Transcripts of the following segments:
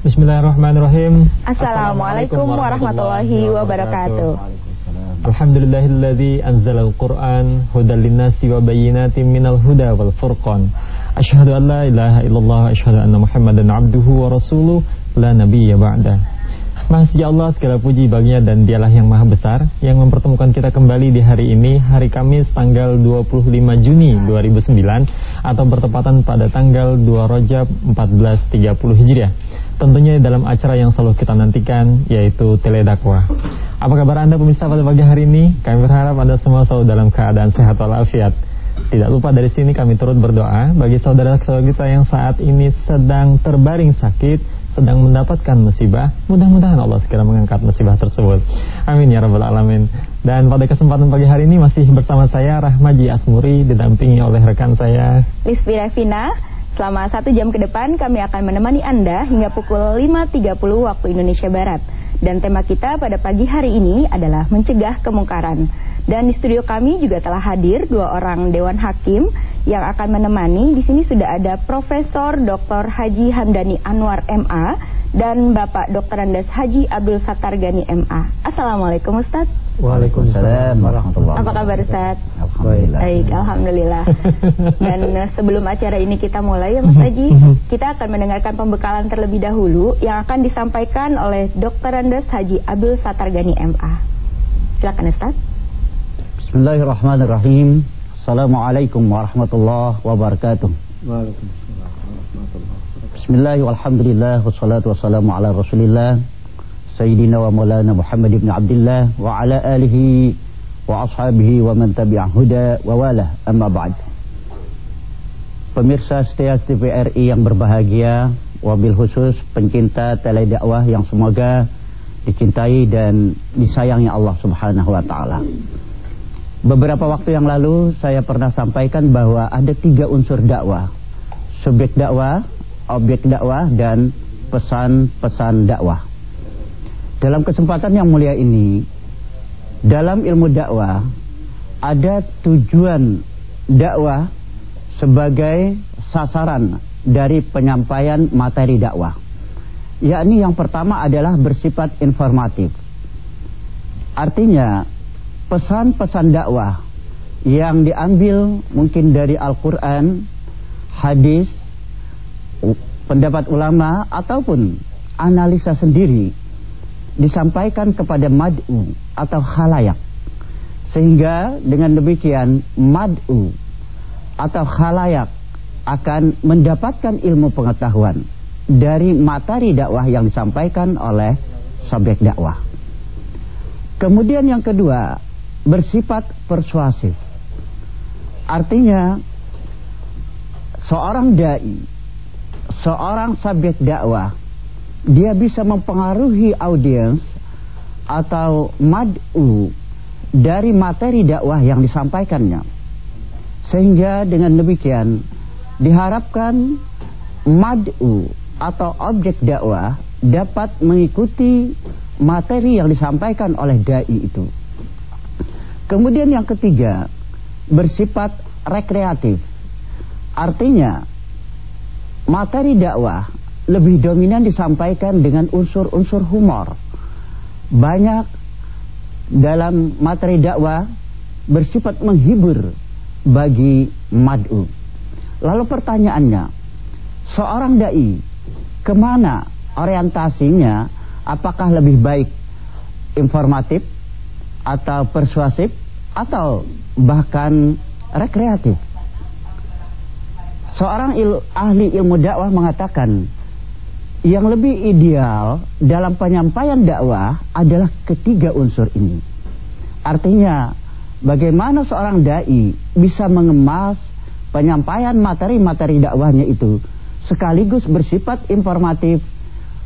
Bismillahirrahmanirrahim. Assalamualaikum warahmatullahi wabarakatuh. Alhamdulillahilladzi anzalal Qur'an hudal linnasi wa bayyinatin minal huda wal furqan. Asyhadu an la ilaha illallah wa asyhadu anna Muhammadan abduhu wa rasuluh la nabiyya ba'da. Suci Allah segala puji baginya dan dialah yang maha besar yang mempertemukan kita kembali di hari ini hari Kamis tanggal 25 Juni 2009 atau bertepatan pada tanggal 2 Rajab 1430 Hijriah tentunya dalam acara yang selalu kita nantikan yaitu Teledakwah. Apa kabar Anda pemirsa pada pagi hari ini? Kami berharap Anda semua selalu dalam keadaan sehat walafiat. Tidak lupa dari sini kami turut berdoa bagi saudara-saudara kita yang saat ini sedang terbaring sakit, sedang mendapatkan musibah. Mudah-mudahan Allah segera mengangkat musibah tersebut. Amin ya rabbal alamin. Dan pada kesempatan pagi hari ini masih bersama saya Rahmaji Asmuri didampingi oleh rekan saya Lisbi Revina Selama satu jam ke depan kami akan menemani Anda hingga pukul 5.30 waktu Indonesia Barat. Dan tema kita pada pagi hari ini adalah mencegah kemungkaran. Dan di studio kami juga telah hadir dua orang Dewan Hakim yang akan menemani. Di sini sudah ada Profesor Dr. Haji Hamdani Anwar MA dan Bapak Dr. Andes Haji Abdul Fatar Gani MA. Assalamualaikum Ustaz. Waalaikumsalam warahmatullahi Apa kabar Ustaz? Alhamdulillah. Baik, Alhamdulillah. Dan uh, sebelum acara ini kita mulai ya Mas Haji, kita akan mendengarkan pembekalan terlebih dahulu yang akan disampaikan oleh Dr. Andes Haji Abdul Fatar Gani MA. Silakan Ustaz. Bismillahirrahmanirrahim. Assalamualaikum warahmatullahi wabarakatuh. Waalaikumsalam warahmatullahi Bismillah walhamdulillah wassalatu wassalamu ala rasulillah Sayyidina wa maulana Muhammad ibn Abdullah Wa ala alihi wa ashabihi wa man tabi'ah huda wa wala. Amma ba'd. Pemirsa setia TVRI yang berbahagia Wabil khusus pencinta tele dakwah yang semoga dicintai dan disayangi Allah subhanahu wa ta'ala Beberapa waktu yang lalu saya pernah sampaikan bahwa ada tiga unsur dakwah Subjek dakwah, objek dakwah dan pesan-pesan dakwah. Dalam kesempatan yang mulia ini, dalam ilmu dakwah ada tujuan dakwah sebagai sasaran dari penyampaian materi dakwah. Yakni yang pertama adalah bersifat informatif. Artinya, pesan-pesan dakwah yang diambil mungkin dari Al-Quran, hadis, pendapat ulama ataupun analisa sendiri disampaikan kepada mad'u atau halayak sehingga dengan demikian mad'u atau halayak akan mendapatkan ilmu pengetahuan dari materi dakwah yang disampaikan oleh subjek dakwah. Kemudian yang kedua bersifat persuasif. Artinya seorang dai seorang subjek dakwah dia bisa mempengaruhi audiens atau mad'u dari materi dakwah yang disampaikannya sehingga dengan demikian diharapkan mad'u atau objek dakwah dapat mengikuti materi yang disampaikan oleh dai itu kemudian yang ketiga bersifat rekreatif artinya materi dakwah lebih dominan disampaikan dengan unsur-unsur humor. Banyak dalam materi dakwah bersifat menghibur bagi mad'u. Lalu pertanyaannya, seorang dai ke mana orientasinya? Apakah lebih baik informatif atau persuasif atau bahkan rekreatif? Seorang il, ahli ilmu dakwah mengatakan yang lebih ideal dalam penyampaian dakwah adalah ketiga unsur ini. Artinya, bagaimana seorang dai bisa mengemas penyampaian materi-materi dakwahnya itu sekaligus bersifat informatif,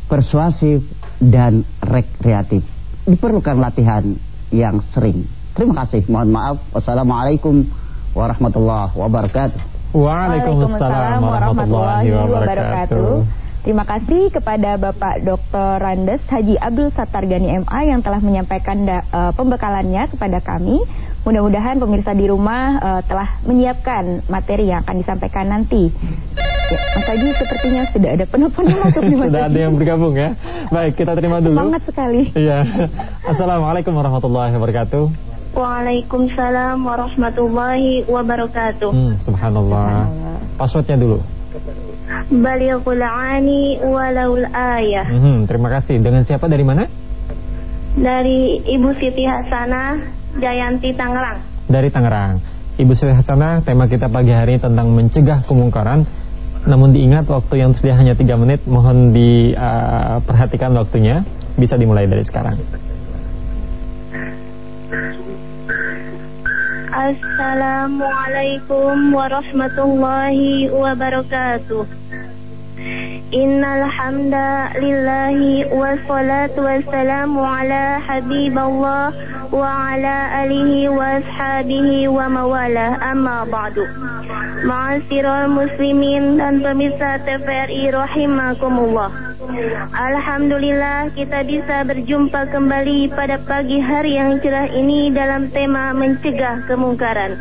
persuasif, dan rekreatif. Diperlukan latihan yang sering. Terima kasih. Mohon maaf. Wassalamualaikum warahmatullahi wabarakatuh. Waalaikumsalam warahmatullahi wabarakatuh. Terima kasih kepada Bapak Dr. Randes Haji Abdul Sattar Gani MA yang telah menyampaikan da, uh, pembekalannya kepada kami. Mudah-mudahan pemirsa di rumah uh, telah menyiapkan materi yang akan disampaikan nanti. Ya, Mas Haji sepertinya sudah ada penelpon yang masuk nih Mas Sudah ada yang bergabung ya. Baik, kita terima dulu. Semangat sekali. Iya. Assalamualaikum warahmatullahi wabarakatuh. Waalaikumsalam warahmatullahi wabarakatuh. Hmm, subhanallah. Passwordnya dulu. Balighul ani walaul ayah. Hmm, terima kasih. Dengan siapa dari mana? Dari Ibu Siti Hasanah Jayanti Tangerang. Dari Tangerang. Ibu Sri Hasanah, tema kita pagi hari tentang mencegah kemungkaran. Namun diingat waktu yang tersedia hanya 3 menit, mohon diperhatikan waktunya. Bisa dimulai dari sekarang. Assalamualaikum warahmatullahi wabarakatuh. Innal hamda lillahi wassalatu wassalamu ala habiballah wa ala alihi wa ashabihi wa mawala amma ba'du. Ma'asyiral muslimin dan pemirsa TVRI rahimakumullah. Alhamdulillah kita bisa berjumpa kembali pada pagi hari yang cerah ini dalam tema mencegah kemungkaran.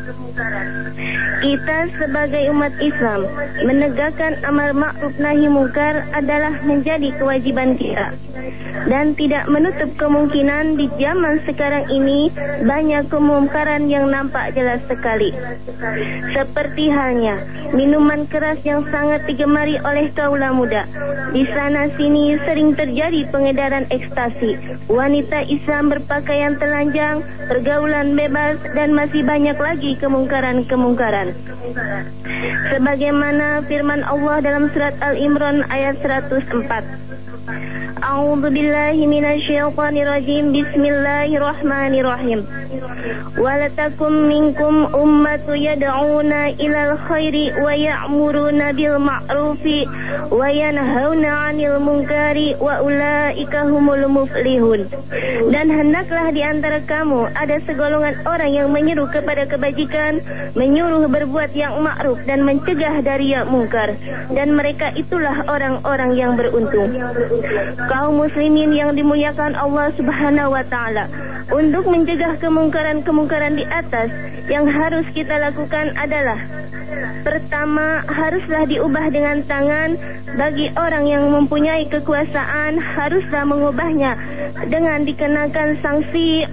Kita sebagai umat Islam menegakkan amar ma'ruf nahi mungkar adalah menjadi kewajiban kita. Dan tidak menutup kemungkinan di zaman sekarang ini banyak kemungkaran yang nampak jelas sekali. Seperti halnya minuman keras yang sangat digemari oleh kaula muda. Di sana sini sering terjadi pengedaran ekstasi. Wanita Islam berpakaian telanjang, pergaulan bebas, dan masih banyak lagi kemungkaran-kemungkaran. Sebagaimana firman Allah dalam surat Al-Imran ayat 104. A'udzu billahi minasyaitonir rajim. Bismillahirrahmanirrahim. Walatakum minkum ummatu yad'una ilal khairi wa ya'muruna bil ma'rufi wa yanhauna 'anil munkari wa ulaika humul muflihun. Dan hendaklah di antara kamu ada segolongan orang yang menyeru kepada kebajikan, menyuruh berbuat yang ma'ruf dan mencegah dari yang mungkar. Dan mereka itulah orang-orang yang beruntung kaum muslimin yang dimuliakan Allah Subhanahu wa taala. Untuk mencegah kemungkaran-kemungkaran di atas, yang harus kita lakukan adalah pertama haruslah diubah dengan tangan bagi orang yang mempunyai kekuasaan haruslah mengubahnya dengan dikenakan sanksi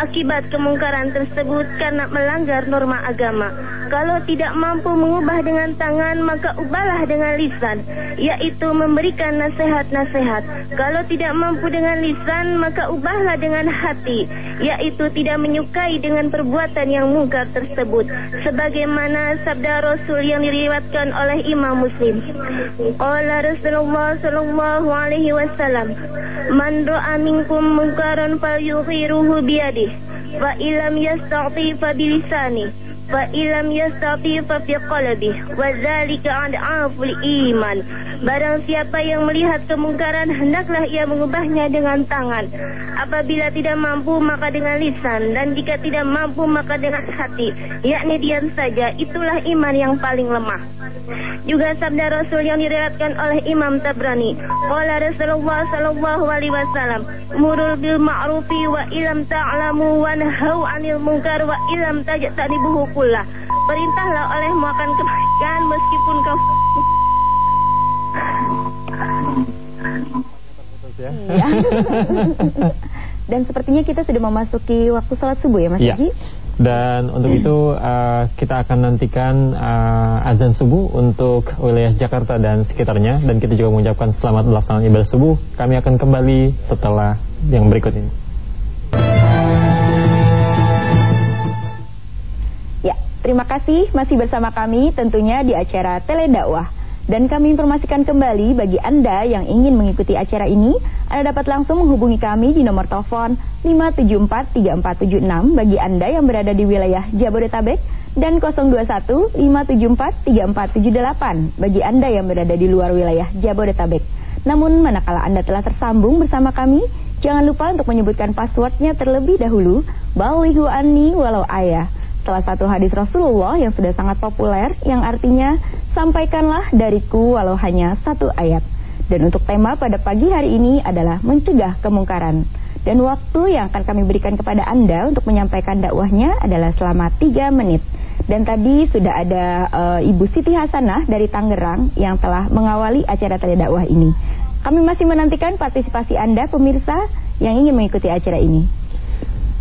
akibat kemungkaran tersebut karena melanggar norma agama. Kalau tidak mampu mengubah dengan tangan, maka ubahlah dengan lisan, yaitu memberikan nasihat-nasihat. Kalau tidak mampu dengan lisan, maka ubahlah dengan hati, yaitu tidak menyukai dengan perbuatan yang mungkar tersebut. Sebagaimana sabda Rasul yang diriwatkan oleh Imam Muslim. Qala Rasulullah sallallahu alaihi wasallam, "Man ra'a minkum biyadihi, wa illam yastati fa bilisani." fa ilam yastati fa fi qalbi wa zalika ad'aful iman barang siapa yang melihat kemungkaran hendaklah ia mengubahnya dengan tangan. Apabila tidak mampu maka dengan lisan dan jika tidak mampu maka dengan hati. Yakni diam saja itulah iman yang paling lemah. Juga sabda Rasul yang diriwayatkan oleh Imam Tabrani qala Rasulullah sallallahu alaihi wasallam murul bil ma'rufi wa ilam ta'lamu wa nahau 'anil munkar wa ilam tajtanibuhu kullah. Perintahlah olehmu akan kebaikan meskipun kau Iya. Dan sepertinya kita sudah memasuki waktu sholat subuh ya Mas Iya. Haji? Dan untuk itu uh, kita akan nantikan uh, azan subuh untuk wilayah Jakarta dan sekitarnya dan kita juga mengucapkan selamat melaksanakan ibadah subuh. Kami akan kembali setelah yang berikut ini. Terima kasih masih bersama kami tentunya di acara Teledakwah. Dan kami informasikan kembali bagi Anda yang ingin mengikuti acara ini, Anda dapat langsung menghubungi kami di nomor telepon 5743476 bagi Anda yang berada di wilayah Jabodetabek dan 021-574-3478 bagi Anda yang berada di luar wilayah Jabodetabek. Namun manakala Anda telah tersambung bersama kami, jangan lupa untuk menyebutkan passwordnya terlebih dahulu, Balihu Ani walau ayah. Salah satu hadis Rasulullah yang sudah sangat populer yang artinya sampaikanlah dariku walau hanya satu ayat. Dan untuk tema pada pagi hari ini adalah mencegah kemungkaran. Dan waktu yang akan kami berikan kepada Anda untuk menyampaikan dakwahnya adalah selama 3 menit. Dan tadi sudah ada uh, Ibu Siti Hasanah dari Tangerang yang telah mengawali acara tadi dakwah ini. Kami masih menantikan partisipasi Anda pemirsa yang ingin mengikuti acara ini.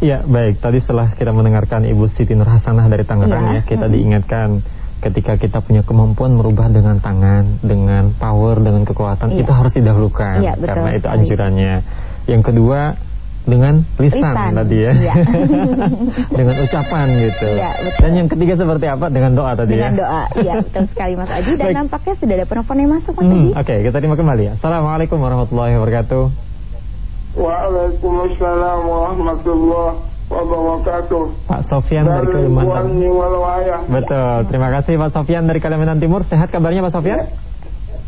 Ya, baik. Tadi setelah kita mendengarkan Ibu Siti Nur Hasanah dari Tangerang ya, ya kita hmm. diingatkan ketika kita punya kemampuan merubah dengan tangan, dengan power, dengan kekuatan, ya. itu harus didahulukan ya, betul, karena itu anjurannya. Yang kedua, dengan lisan, lisan. tadi ya, ya. dengan ucapan gitu. Ya, betul. Dan yang ketiga seperti apa? Dengan doa tadi dengan ya. Dengan doa, ya betul sekali Mas Aji. Dan Baik. nampaknya sudah ada penelpon yang masuk Mas hmm, Aji. Oke, okay, kita terima kembali. Assalamualaikum warahmatullahi wabarakatuh. Waalaikumsalam warahmatullahi wabarakatuh. Pak Sofian dari, dari Kalimantan. Betul. Terima kasih Pak Sofian dari Kalimantan Timur. Sehat kabarnya Pak Sofian? Ya.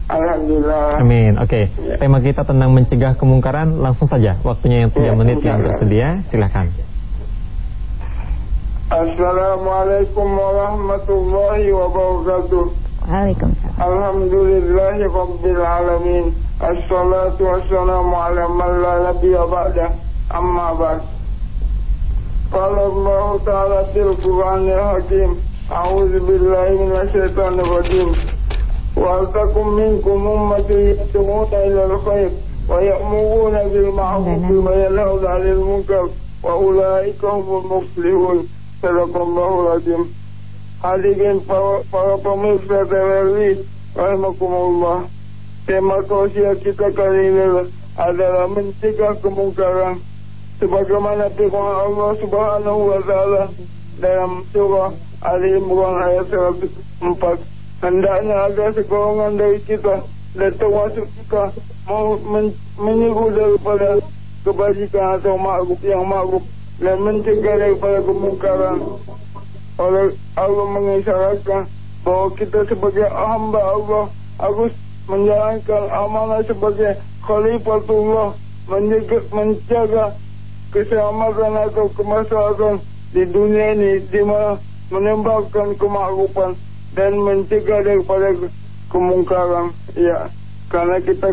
Alhamdulillah. Amin. Oke. Okay. Ya. Tema kita tentang mencegah kemungkaran. Langsung saja. Waktunya yang 3 ya, menit yang tersedia. Silakan. Assalamualaikum warahmatullahi wabarakatuh. Waalaikumsalam. Alhamdulillahi rabbil الصلاة والسلام على من لا نبي بعده. أما بعد. قال الله تعالى في القرآن الحكيم أعوذ بالله من الشيطان الرجيم. ولتكن منكم أمة يدعون إلى الخير ويأمرون بالمعروف نعم. وينهون عن المنكر وأولئك هم المفلحون. صدق الله العظيم. هذه para, مصر pemirsa رحمكم الله. Tema tausiah kita kali ini adalah mencegah kemungkaran. Sebagaimana firman Allah subhanahu wa ta'ala Dalam surah Ali Imran ayat 104 hendaknya ada segolongan dari kita dan termasuk kita mau men menyeru daripada kebajikan atau makruf yang makruf dan mencegah daripada kemungkaran. Oleh Allah mengisyaratkan bahwa kita sebagai hamba Allah harus menjalankan amanah sebagai khalifatullah menjaga, menjaga keselamatan atau kemaslahatan di dunia ini di mana menembakkan kemakrufan dan mencegah daripada kemungkaran. Ya, karena kita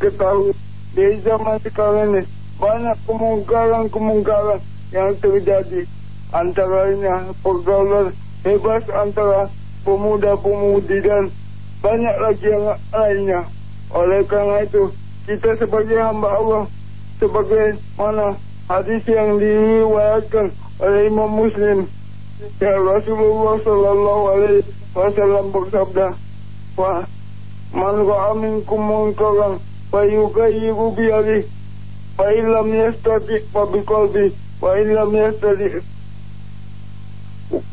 ketahui di zaman sekarang ini banyak kemungkaran-kemungkaran yang terjadi. Antaranya pergaulan bebas antara pemuda-pemudi dan banyak lagi yang lainnya. Oleh karena itu, kita sebagai hamba Allah, sebagai mana hadis yang diriwayatkan oleh Imam Muslim, ya Rasulullah Sallallahu Alaihi wasallam bersabda wa man ra'a minkum munkaran fayughayyiru bi yadihi fa illam yastati fa bi qalbi wa illam yastati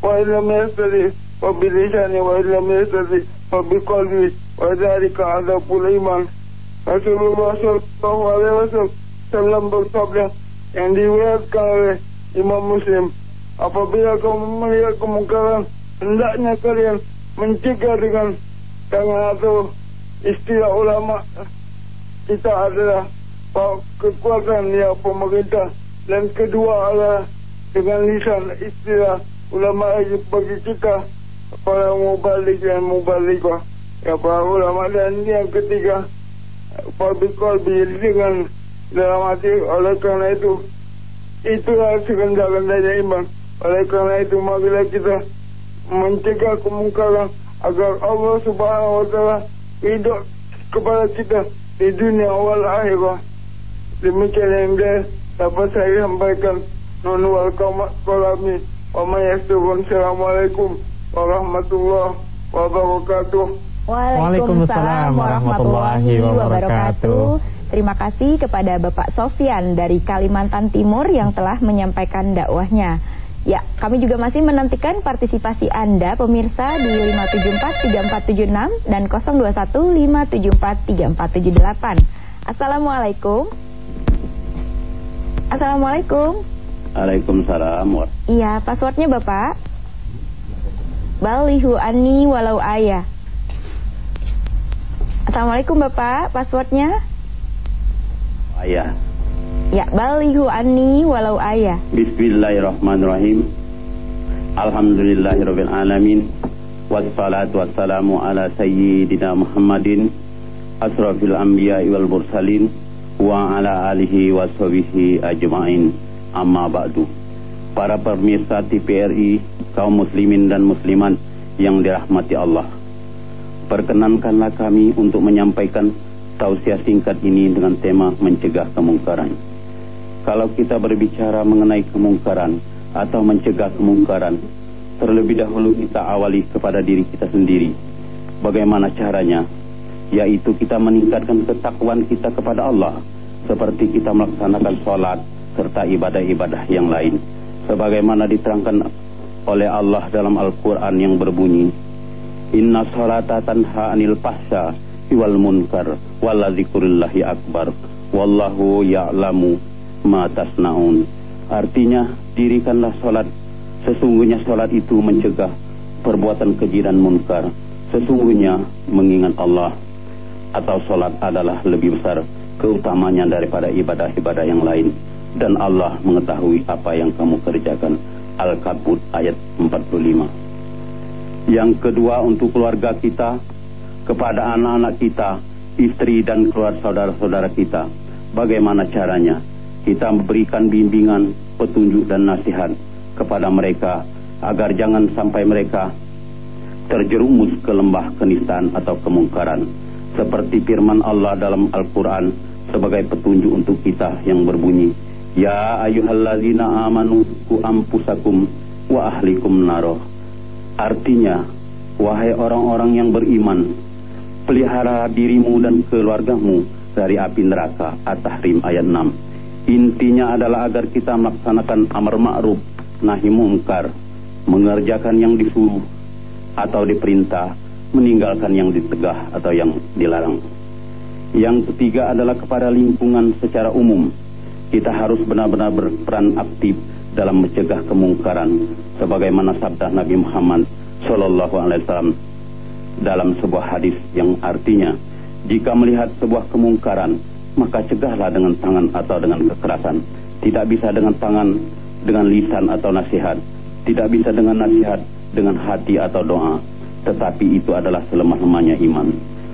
wa illam yastati fa bi lisani wa illam yastati wa dhalika adabul iman Rasulullah sallallahu alaihi wasallam bersabda yang diriwayatkan oleh Imam Muslim. Apabila kamu melihat kemungkaran hendaknya kalian mencegah dengan dengan atau istilah ulama. Kita adalah kekuatan ya pemerintah. Dan kedua adalah dengan lisan istilah ulama bagi kita para mubalik dan mubalikah ya para ulama dan yang ketiga public qalbi dengan dalam hati oleh karena itu itulah segendak-gendaknya iman oleh karena itu marilah kita mencegah kemungkaran agar Allah Subhanahu wa taala hidup kepada kita di dunia awal akhirah. Demikian yang dia dapat saya sampaikan. Nun wal kalami wa mayasturun. Assalamualaikum warahmatullahi wabarakatuh. Waalaikumsalam warahmatullahi wabarakatuh. Terima kasih kepada Bapak Sofyan dari Kalimantan Timur yang telah menyampaikan dakwahnya. Ya, kami juga masih menantikan partisipasi Anda pemirsa di 5743476 dan 0215743478. Assalamualaikum. Assalamualaikum. Waalaikumsalam. Iya, passwordnya Bapak? Balihu ani walau ayah. Assalamualaikum Bapak, passwordnya? Ayah. Ya, balihu anni walau ayah. Bismillahirrahmanirrahim. Alhamdulillahirabbil alamin. Wassalatu wassalamu ala sayyidina Muhammadin asrafil anbiya'i wal mursalin wa ala alihi washabihi ajmain. Amma ba'du. Para pemirsa TPRI kaum muslimin dan muslimat yang dirahmati Allah. Perkenankanlah kami untuk menyampaikan tausiah singkat ini dengan tema mencegah kemungkaran. Kalau kita berbicara mengenai kemungkaran atau mencegah kemungkaran, terlebih dahulu kita awali kepada diri kita sendiri. Bagaimana caranya? Yaitu kita meningkatkan ketakwaan kita kepada Allah seperti kita melaksanakan sholat serta ibadah-ibadah yang lain. Sebagaimana diterangkan oleh Allah dalam Al-Quran yang berbunyi Inna salata tanha anil pasha wal munkar waladzikurullahi akbar. Wallahu ya'lamu ma tasnaun. Artinya dirikanlah salat. Sesungguhnya salat itu mencegah perbuatan keji dan munkar. Sesungguhnya mengingat Allah. Atau salat adalah lebih besar keutamanya daripada ibadah-ibadah yang lain. Dan Allah mengetahui apa yang kamu kerjakan Al-Kabut ayat 45. Yang kedua untuk keluarga kita, kepada anak-anak kita, istri dan keluarga saudara-saudara kita. Bagaimana caranya? Kita memberikan bimbingan, petunjuk dan nasihat kepada mereka agar jangan sampai mereka terjerumus ke lembah kenistaan atau kemungkaran. Seperti firman Allah dalam Al-Quran sebagai petunjuk untuk kita yang berbunyi, Ya ayuhallazina amanu ku ampusakum wa ahlikum naroh. Artinya, wahai orang-orang yang beriman, pelihara dirimu dan keluargamu dari api neraka. At-Tahrim ayat 6. Intinya adalah agar kita melaksanakan amar ma'ruf, nahi mungkar, mengerjakan yang disuruh atau diperintah, meninggalkan yang ditegah atau yang dilarang. Yang ketiga adalah kepada lingkungan secara umum kita harus benar-benar berperan aktif dalam mencegah kemungkaran sebagaimana sabda Nabi Muhammad Shallallahu Alaihi Wasallam dalam sebuah hadis yang artinya jika melihat sebuah kemungkaran maka cegahlah dengan tangan atau dengan kekerasan. Tidak bisa dengan tangan dengan lisan atau nasihat. Tidak bisa dengan nasihat dengan hati atau doa. Tetapi itu adalah selemah-lemahnya iman.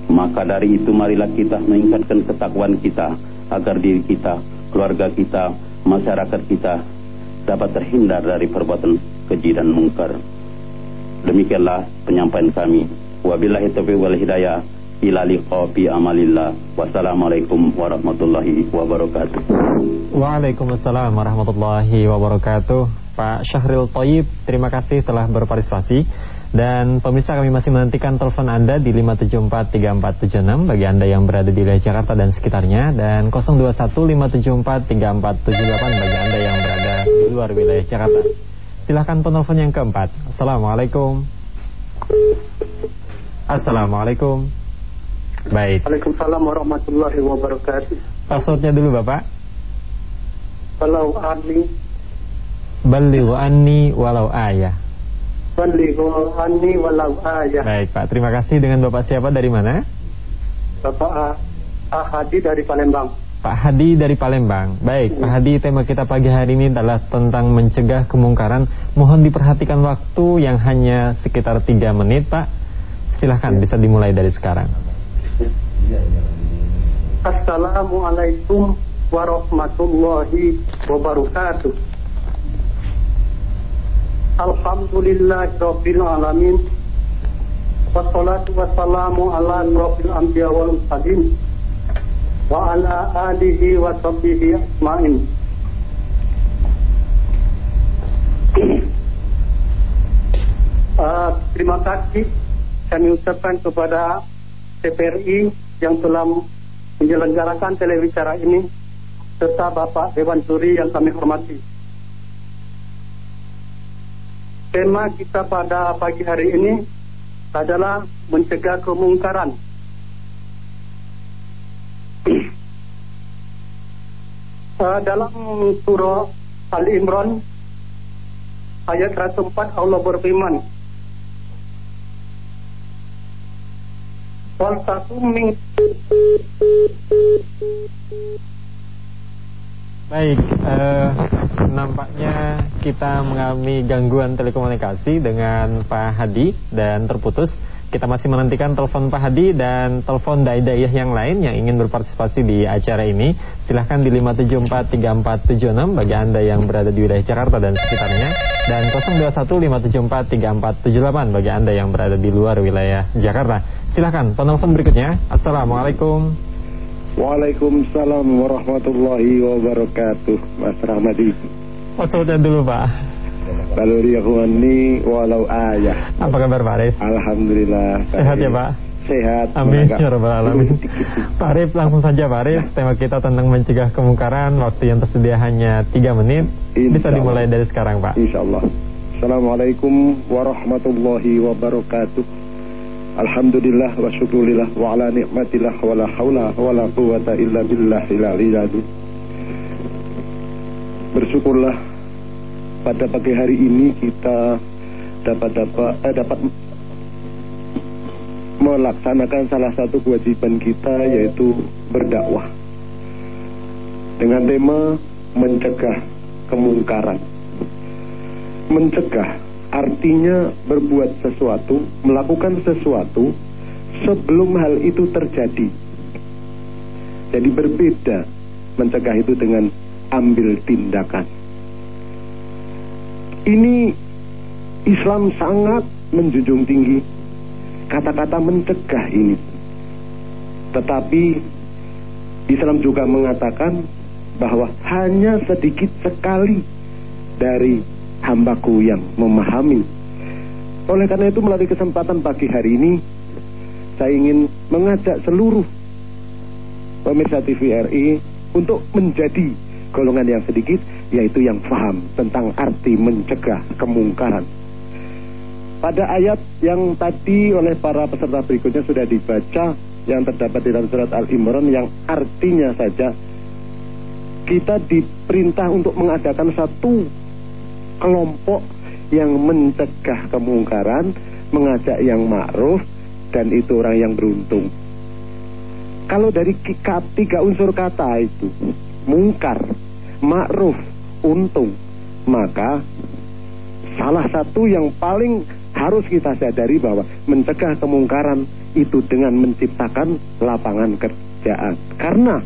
Maka dari itu marilah kita meningkatkan ketakwaan kita agar diri kita keluarga kita, masyarakat kita dapat terhindar dari perbuatan keji dan mungkar. Demikianlah penyampaian kami. Wabillahi taufiq wal hidayah. Ila liqa fi amalillah. Wassalamualaikum warahmatullahi wabarakatuh. Waalaikumsalam warahmatullahi wabarakatuh. Pak Syahril Toyib, terima kasih telah berpartisipasi. Dan pemirsa kami masih menantikan telepon Anda di 5743476 bagi Anda yang berada di wilayah Jakarta dan sekitarnya dan 0215743478 bagi Anda yang berada di luar wilayah Jakarta. Silahkan penelpon yang keempat. Assalamualaikum. Assalamualaikum. Baik. Waalaikumsalam warahmatullahi wabarakatuh. Passwordnya dulu Bapak. Walau ani. Balighu anni walau ayah. Balighu anni walau ayah. Baik Pak, terima kasih dengan Bapak siapa dari mana? Bapak Hadi dari Palembang. Pak Hadi dari Palembang. Baik, Pak Hadi, tema kita pagi hari ini adalah tentang mencegah kemungkaran. Mohon diperhatikan waktu yang hanya sekitar 3 menit, Pak. Silahkan, bisa dimulai dari sekarang. Assalamualaikum warahmatullahi wabarakatuh. Alhamdulillah Rabbil Alamin. Wassalatu wassalamu ala Rabbil Anbiya wal Mursalin. Wa ala alihi wa sahbihi asma'in uh, Terima kasih kami ucapkan kepada TPRI yang telah menyelenggarakan telewicara ini serta Bapak Dewan Juri yang kami hormati. Tema kita pada pagi hari ini adalah mencegah kemungkaran. uh, dalam surah Ali Imran ayat 104 Allah berfirman Wal min Baik, uh, nampaknya kita mengalami gangguan telekomunikasi dengan Pak Hadi dan terputus. Kita masih menantikan telepon Pak Hadi dan telepon dai-dai yang lain yang ingin berpartisipasi di acara ini. Silahkan di 5743476 bagi Anda yang berada di wilayah Jakarta dan sekitarnya. Dan 0215743478 bagi Anda yang berada di luar wilayah Jakarta. Silahkan, penelpon berikutnya. Assalamualaikum. Waalaikumsalam warahmatullahi wabarakatuh. Mas Rahmadi Maksudnya dulu Pak? Lalu walau ayah. Apa kabar Pak Arif? Alhamdulillah. Sehat ya Pak? Sehat. Amin ya Rabbal Alamin. Pak Arif langsung saja Pak Arif. Tema kita tentang mencegah kemungkaran. Waktu yang tersedia hanya 3 menit. Bisa dimulai dari sekarang Pak. Insya Allah. Assalamualaikum warahmatullahi wabarakatuh Alhamdulillah wa syukurillah wa ala nikmatillah wa la hawla wa la quwata illa billah Bersyukurlah pada pagi hari ini kita dapat dapat eh, dapat melaksanakan salah satu kewajiban kita yaitu berdakwah dengan tema mencegah kemungkaran. Mencegah Artinya berbuat sesuatu, melakukan sesuatu sebelum hal itu terjadi. Jadi berbeda mencegah itu dengan ambil tindakan. Ini Islam sangat menjunjung tinggi kata-kata mencegah ini. Tetapi Islam juga mengatakan bahwa hanya sedikit sekali dari hambaku yang memahami. Oleh karena itu melalui kesempatan pagi hari ini saya ingin mengajak seluruh pemirsa TVRI untuk menjadi golongan yang sedikit yaitu yang faham tentang arti mencegah kemungkaran. Pada ayat yang tadi oleh para peserta berikutnya sudah dibaca yang terdapat di dalam surat Al-Imran yang artinya saja kita diperintah untuk mengadakan satu kelompok yang mencegah kemungkaran, mengajak yang ma'ruf, dan itu orang yang beruntung. Kalau dari tiga unsur kata itu, mungkar, ma'ruf, untung, maka salah satu yang paling harus kita sadari bahwa mencegah kemungkaran itu dengan menciptakan lapangan kerjaan. Karena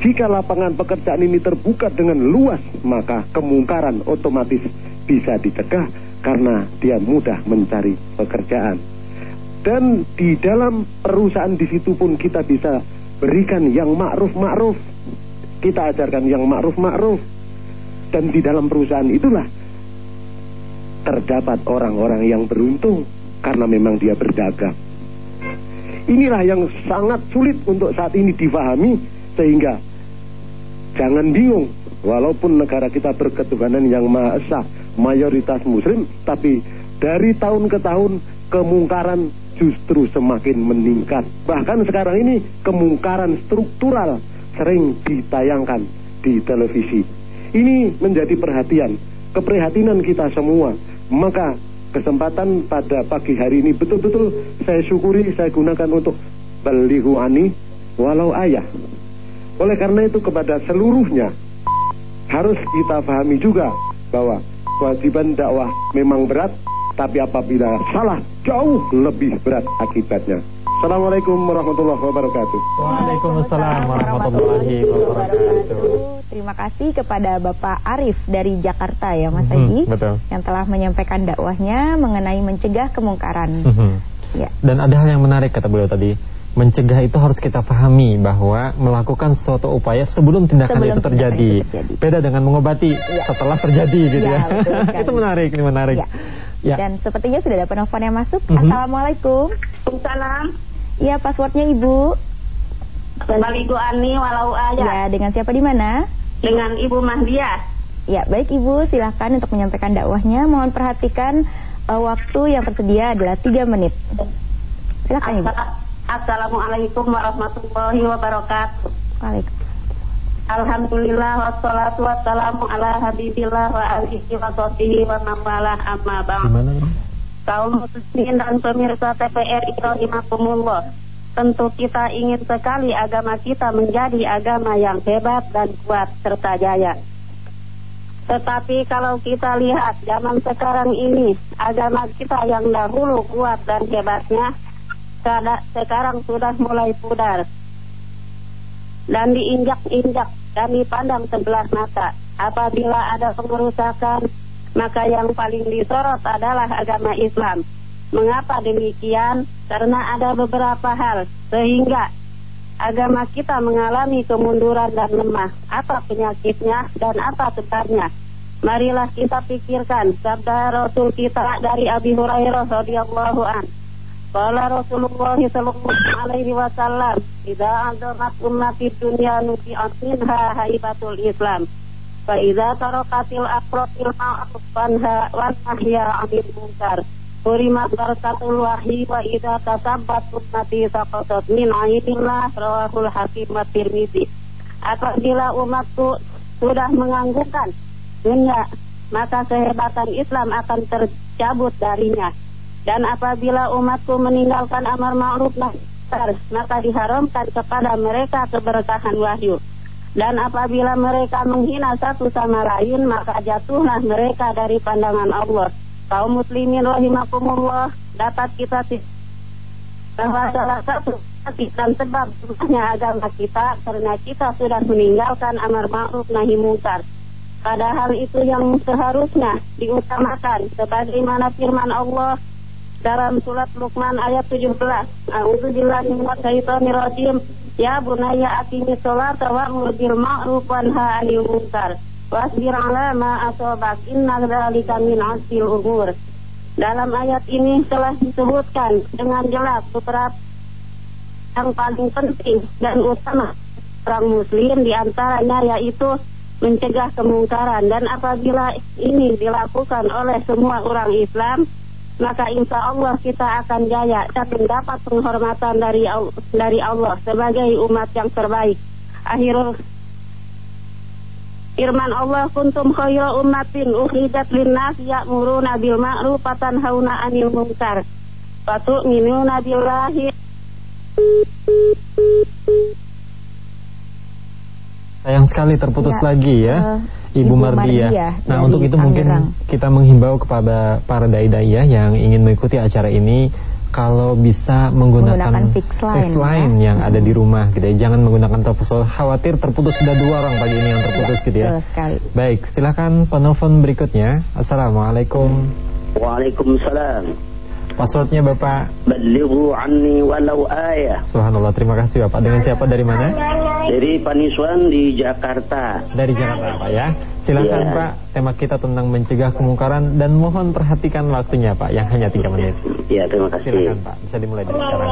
jika lapangan pekerjaan ini terbuka dengan luas, maka kemungkaran otomatis bisa dicegah karena dia mudah mencari pekerjaan. Dan di dalam perusahaan di situ pun kita bisa berikan yang ma'ruf-ma'ruf. Kita ajarkan yang ma'ruf-ma'ruf. Dan di dalam perusahaan itulah terdapat orang-orang yang beruntung karena memang dia berdagang. Inilah yang sangat sulit untuk saat ini difahami sehingga Jangan bingung, walaupun negara kita berketuhanan yang maha esa, mayoritas muslim, tapi dari tahun ke tahun kemungkaran justru semakin meningkat. Bahkan sekarang ini kemungkaran struktural sering ditayangkan di televisi. Ini menjadi perhatian, keprihatinan kita semua. Maka kesempatan pada pagi hari ini betul-betul saya syukuri, saya gunakan untuk belihu ani walau ayah. Oleh karena itu kepada seluruhnya harus kita pahami juga bahwa kewajiban dakwah memang berat, tapi apabila salah jauh lebih berat akibatnya. Assalamualaikum warahmatullahi wabarakatuh. Waalaikumsalam warahmatullahi wabarakatuh. Terima kasih kepada Bapak Arif dari Jakarta ya Mas Haji, mm -hmm, yang telah menyampaikan dakwahnya mengenai mencegah kemungkaran. Mm -hmm. ya. Dan ada hal yang menarik kata beliau tadi mencegah itu harus kita pahami bahwa melakukan suatu upaya sebelum tindakan sebelum itu terjadi. Terjadi. Beda dengan mengobati ya. setelah terjadi gitu ya. ya. itu menarik, ini menarik. Ya. Ya. Dan sepertinya sudah ada penelpon yang masuk. Mm -hmm. Assalamualaikum. Waalaikumsalam. Iya, passwordnya Ibu. Kembali Ibu Ani walau aja. Ya, dengan siapa di mana? Dengan Ibu Mahdia. Ya, baik Ibu, silahkan untuk menyampaikan dakwahnya. Mohon perhatikan uh, waktu yang tersedia adalah 3 menit. Silakan Ibu. Assalamualaikum warahmatullahi wabarakatuh. Waalaikumsalam. Alhamdulillah wassalatu wassalamu ala habibillah wa alihi wa sahbihi wa mawalah amma ba'd. Kaum muslimin dan pemirsa TPRI rahimakumullah. Tentu kita ingin sekali agama kita menjadi agama yang hebat dan kuat serta jaya. Tetapi kalau kita lihat zaman sekarang ini, agama kita yang dahulu kuat dan hebatnya, sekarang sudah mulai pudar. Dan diinjak-injak dan dipandang sebelah mata. Apabila ada pengerusakan, maka yang paling disorot adalah agama Islam. Mengapa demikian? Karena ada beberapa hal sehingga agama kita mengalami kemunduran dan lemah. Apa penyakitnya dan apa sebabnya? Marilah kita pikirkan sabda Rasul kita dari Abi Hurairah radhiyallahu an. Qala Rasulullah sallallahu alaihi wasallam, "Idza azamat ummati dunya nufi'at minha haibatul Islam." Fa idza tarakatil aqratil ma'ruf wanha wan nahya 'anil munkar. Urimat barakatul wahyi wa idza tasabbat ummati saqatat min 'ainillah rawahul hakim wa tirmidzi. Apabila umatku sudah menganggukkan dunia, maka kehebatan Islam akan tercabut darinya. Dan apabila umatku meninggalkan amar ma'ruf nahi maka diharamkan kepada mereka keberkahan wahyu. Dan apabila mereka menghina satu sama lain, maka jatuhlah mereka dari pandangan Allah. Kaum muslimin rahimakumullah, dapat kita bahwa salah satu dan sebab agama kita karena kita sudah meninggalkan amar ma'ruf nahi mungkar. Padahal itu yang seharusnya diutamakan sebagaimana firman Allah dalam surat Luqman ayat 17. A'udzubillahi minasyaitonir rajim. Ya bunayya aqimi sholata wa'mur bil ma'ruf wanha 'anil munkar. Wasbir 'ala ma asabak. Inna dzalika min 'azmil umur. Dalam ayat ini telah disebutkan dengan jelas beberapa yang paling penting dan utama orang muslim di antaranya yaitu mencegah kemungkaran dan apabila ini dilakukan oleh semua orang Islam maka insya Allah kita akan jaya dan mendapat penghormatan dari dari Allah sebagai umat yang terbaik. Akhirul Firman Allah kuntum khayra ummatin ukhrijat linnas ya'muruna bil ma'ruf wa tanhauna 'anil munkar. Wa tu'minuna billahi Sayang sekali terputus ya, lagi ya. Uh, Ibu, Ibu Mardia. Mardia nah, untuk itu mungkin kita menghimbau kepada para dai-dai ya yang ingin mengikuti acara ini kalau bisa menggunakan, menggunakan fix line, fix line ya? yang hmm. ada di rumah gitu ya. Jangan menggunakan telepon khawatir terputus sudah dua orang pagi ini yang terputus ya, gitu ya. Sekali. Baik, silakan penelpon berikutnya. Assalamualaikum. Waalaikumsalam. Passwordnya Bapak? Balighu anni walau ayah. Subhanallah terima kasih Bapak. Dengan siapa dari mana? Dari Paniswan di Jakarta. Dari Jakarta Pak ya. Silahkan ya. Pak. Tema kita tentang mencegah kemungkaran Dan mohon perhatikan waktunya Pak Yang hanya 3 menit. Ya terima kasih. Silahkan Pak. Bisa dimulai dari sekarang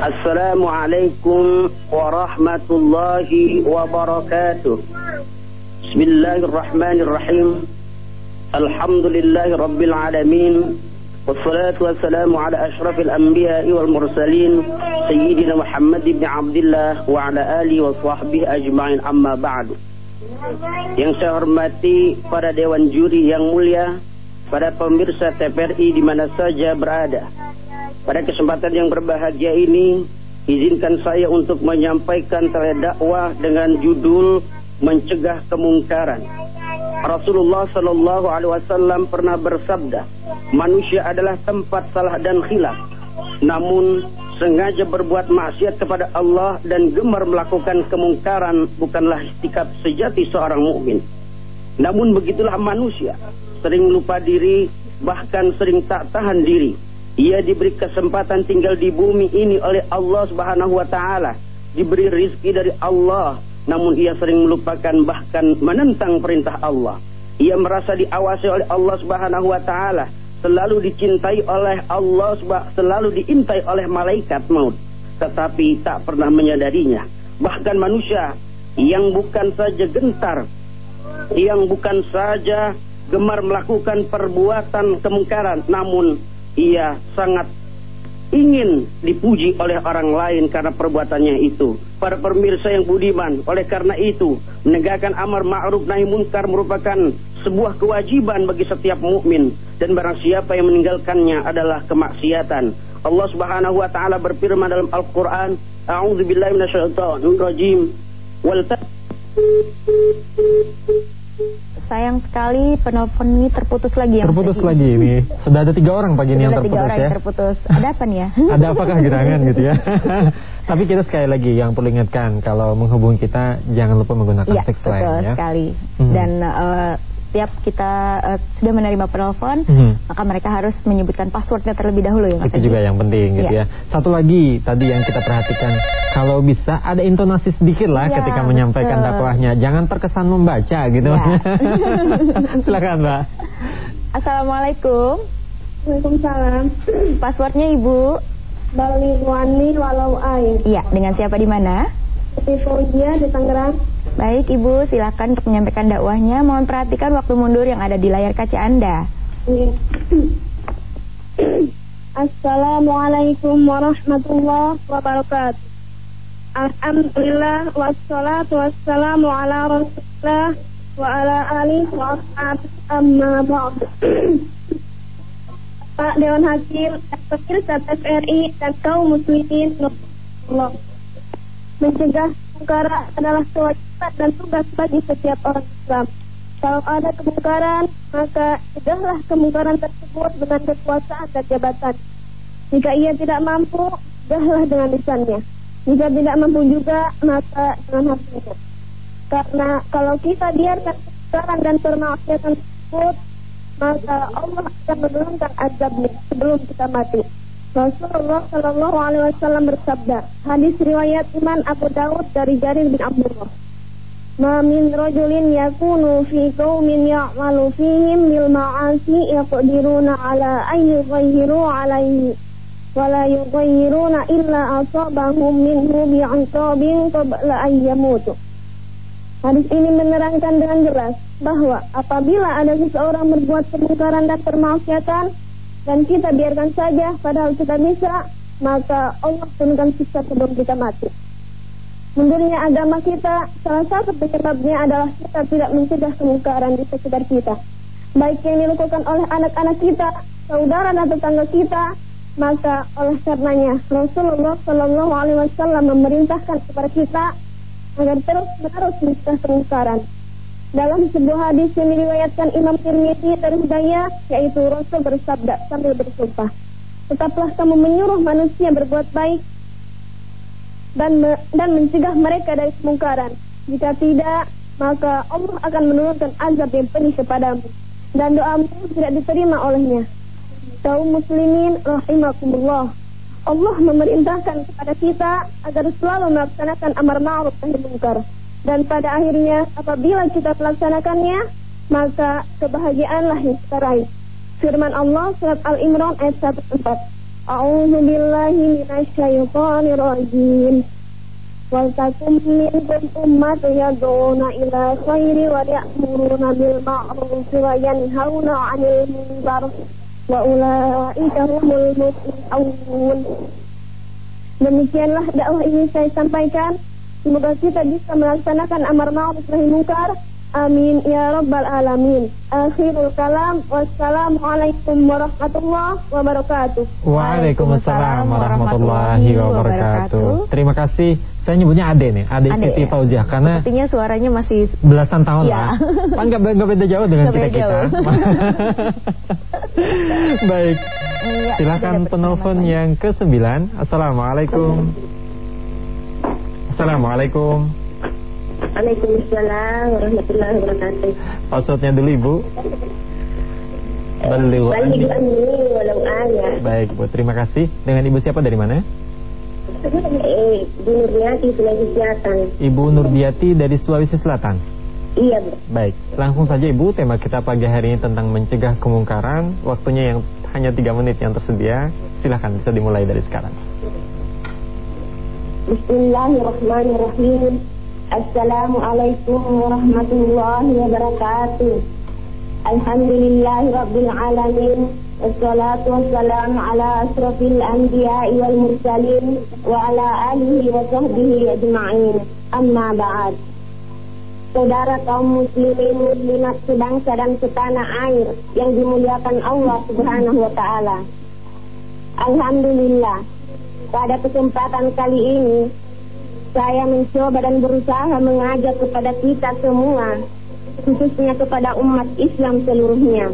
Assalamualaikum warahmatullahi wabarakatuh. Bismillahirrahmanirrahim. Alhamdulillahi rabbil alamin والصلاة والسلام على أشرف الأنبياء والمرسلين سيدنا محمد بن عبد الله وعلى آله وصحبه أجمعين أما بعد Yang saya hormati para dewan juri yang mulia, para pemirsa TPRI di mana saja berada. Pada kesempatan yang berbahagia ini, izinkan saya untuk menyampaikan dakwah dengan judul Mencegah Kemungkaran. Rasulullah Shallallahu Alaihi Wasallam pernah bersabda, manusia adalah tempat salah dan khilaf. Namun sengaja berbuat maksiat kepada Allah dan gemar melakukan kemungkaran bukanlah sikap sejati seorang mukmin. Namun begitulah manusia, sering lupa diri, bahkan sering tak tahan diri. Ia diberi kesempatan tinggal di bumi ini oleh Allah Subhanahu wa taala, diberi rizki dari Allah, namun ia sering melupakan bahkan menentang perintah Allah. Ia merasa diawasi oleh Allah Subhanahu wa taala, selalu dicintai oleh Allah, selalu diintai oleh malaikat maut, tetapi tak pernah menyadarinya. Bahkan manusia yang bukan saja gentar, yang bukan saja gemar melakukan perbuatan kemungkaran, namun ia sangat ingin dipuji oleh orang lain karena perbuatannya itu. Para pemirsa yang budiman, oleh karena itu menegakkan amar ma'ruf nahi munkar merupakan sebuah kewajiban bagi setiap mukmin dan barang siapa yang meninggalkannya adalah kemaksiatan. Allah Subhanahu wa taala berfirman dalam Al-Qur'an, "A'udzu billahi minasyaitonir rajim." Wal sayang sekali penelpon ini terputus lagi ya. Terputus lagi ini. Sudah ada tiga orang pagi ini yang terputus tiga orang ya. Yang terputus. Ada apa nih ya? ada apakah gerangan gitu ya? Tapi kita sekali lagi yang perlu ingatkan kalau menghubungi kita jangan lupa menggunakan ya, teks lain ya. sekali. Hmm. Dan uh, setiap kita uh, sudah menerima penelpon, hmm. maka mereka harus menyebutkan passwordnya terlebih dahulu ya. Itu juga yang penting gitu ya. ya. Satu lagi tadi yang kita perhatikan, kalau bisa ada intonasi sedikit lah ya, ketika menyampaikan betul. dakwahnya, jangan terkesan membaca gitu. Ya. Silakan Mbak. Assalamualaikum. Waalaikumsalam. Passwordnya Ibu? Baligwani walau ain. Iya, dengan siapa di mana? Siti Fauzia di Tangerang. Baik Ibu, silakan untuk menyampaikan dakwahnya. Mohon perhatikan waktu mundur yang ada di layar kaca Anda. Iya. Assalamualaikum warahmatullahi wabarakatuh. Alhamdulillah wassalatu wassalamu ala rasulillah wa ala alihi wa amma ba'd. Pak Dewan Hakim, pemirsa TVRI dan kaum muslimin Allah mencegah kemungkaran adalah kewajiban dan tugas bagi setiap orang Islam. Kalau ada kemungkaran, maka cegahlah kemungkaran tersebut dengan kekuasaan dan jabatan. Jika ia tidak mampu, cegahlah dengan lisannya. Jika tidak mampu juga, maka dengan hatinya. Karena kalau kita biarkan kemungkaran dan permaksiatan tersebut, maka Allah akan menurunkan azabnya sebelum kita mati. Rasulullah Shallallahu Alaihi Wasallam bersabda, hadis riwayat Imam Abu Daud dari Jarir bin Abdullah. Ma min rajulin yakunu fi qaumin ya'malu fihim bil ma'asi yaqdiruna ala an yughayyiru alaihi wa la yughayyiruna illa asabahum minhu bi'aqabin qabla an yamutu. Hadis ini menerangkan dengan jelas bahwa apabila ada seseorang berbuat kemungkaran dan permaksiatan, dan kita biarkan saja padahal kita bisa maka Allah turunkan siksa sebelum kita mati. Mundurnya agama kita salah satu penyebabnya adalah kita tidak mencegah kemungkaran di sekitar kita. Baik yang dilakukan oleh anak-anak kita saudara dan tetangga kita maka oleh karenanya Rasulullah Shallallahu Alaihi Wasallam memerintahkan kepada kita agar terus menerus mencegah kemungkaran dalam sebuah hadis yang diriwayatkan Imam Tirmidzi dari Hidayah yaitu Rasul bersabda sambil bersumpah tetaplah kamu menyuruh manusia berbuat baik dan me dan mencegah mereka dari kemungkaran. Jika tidak maka Allah akan menurunkan azab yang pedih kepadamu dan doamu tidak diterima olehnya. Kaum muslimin rahimakumullah Allah memerintahkan kepada kita agar selalu melaksanakan amar ma'ruf nahi munkar dan pada akhirnya apabila kita melaksanakannya maka kebahagiaanlah yang kita raih. Firman Allah surat Al-Imran ayat 14. A'udzu billahi minasyaitonir rajim. Wal takum minkum ummatun yad'una ila khairi wa ya'muruna bil ma'ruf wa yanhauna 'anil munkar wa ulaika humul muflihun. Demikianlah dakwah ini saya sampaikan Semoga kita bisa melaksanakan amar ma'ruf nahi munkar. Amin ya rabbal alamin. Akhirul kalam. Wassalamualaikum warahmatullahi wabarakatuh. Waalaikumsalam warahmatullahi wabarakatuh. Terima kasih. Saya nyebutnya Ade nih, Ade, Ade Siti ya? Fauziah karena sepertinya suaranya masih belasan tahun ya. lah. Pak nggak nggak beda jauh dengan kita kita. Baik. Ya, Silakan penelpon yang ke sembilan. Assalamualaikum. Assalamualaikum. Waalaikumsalam warahmatullahi wabarakatuh. Passwordnya dulu Ibu. Balighu walau ayat. Baik Bu, terima kasih. Dengan Ibu siapa dari mana? Eh, Ibu Nurdiati Sulawesi Selatan. Ibu Nurdiati dari Sulawesi Selatan. Iya, Bu. Baik, langsung saja Ibu, tema kita pagi hari ini tentang mencegah kemungkaran. Waktunya yang hanya tiga menit yang tersedia. Silahkan bisa dimulai dari sekarang. Bismillahirrahmanirrahim. Assalamualaikum warahmatullahi wabarakatuh. Alhamdulillahi rabbil alamin. Wassalatu wassalamu ala asrafil anbiya'i wal mursalin wa ala alihi wa sahbihi ajma'in. Amma ba'd. Saudara kaum muslimin muslimat sebangsa dan setanah air yang dimuliakan Allah Subhanahu wa taala. Alhamdulillah pada kesempatan kali ini, saya mencoba dan berusaha mengajak kepada kita semua khususnya kepada umat Islam seluruhnya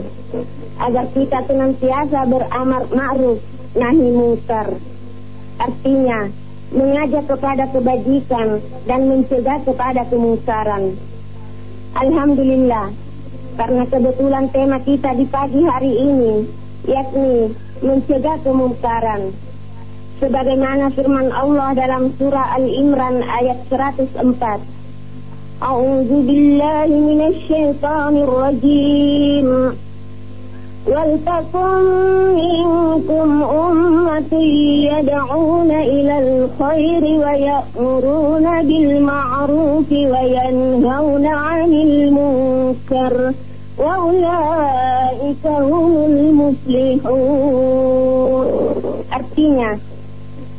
agar kita senantiasa beramar ma'ruf nahi mungkar artinya mengajak kepada kebajikan dan mencegah kepada kemungkaran Alhamdulillah karena kebetulan tema kita di pagi hari ini yakni mencegah kemungkaran sebagaimana firman Allah dalam surah Al-Imran ayat 104 أعوذ بالله من الشيطان الرجيم ولتكن منكم أمة يدعون إلى الخير ويأمرون بالمعروف وينهون عن المنكر وأولئك هم المفلحون Artinya,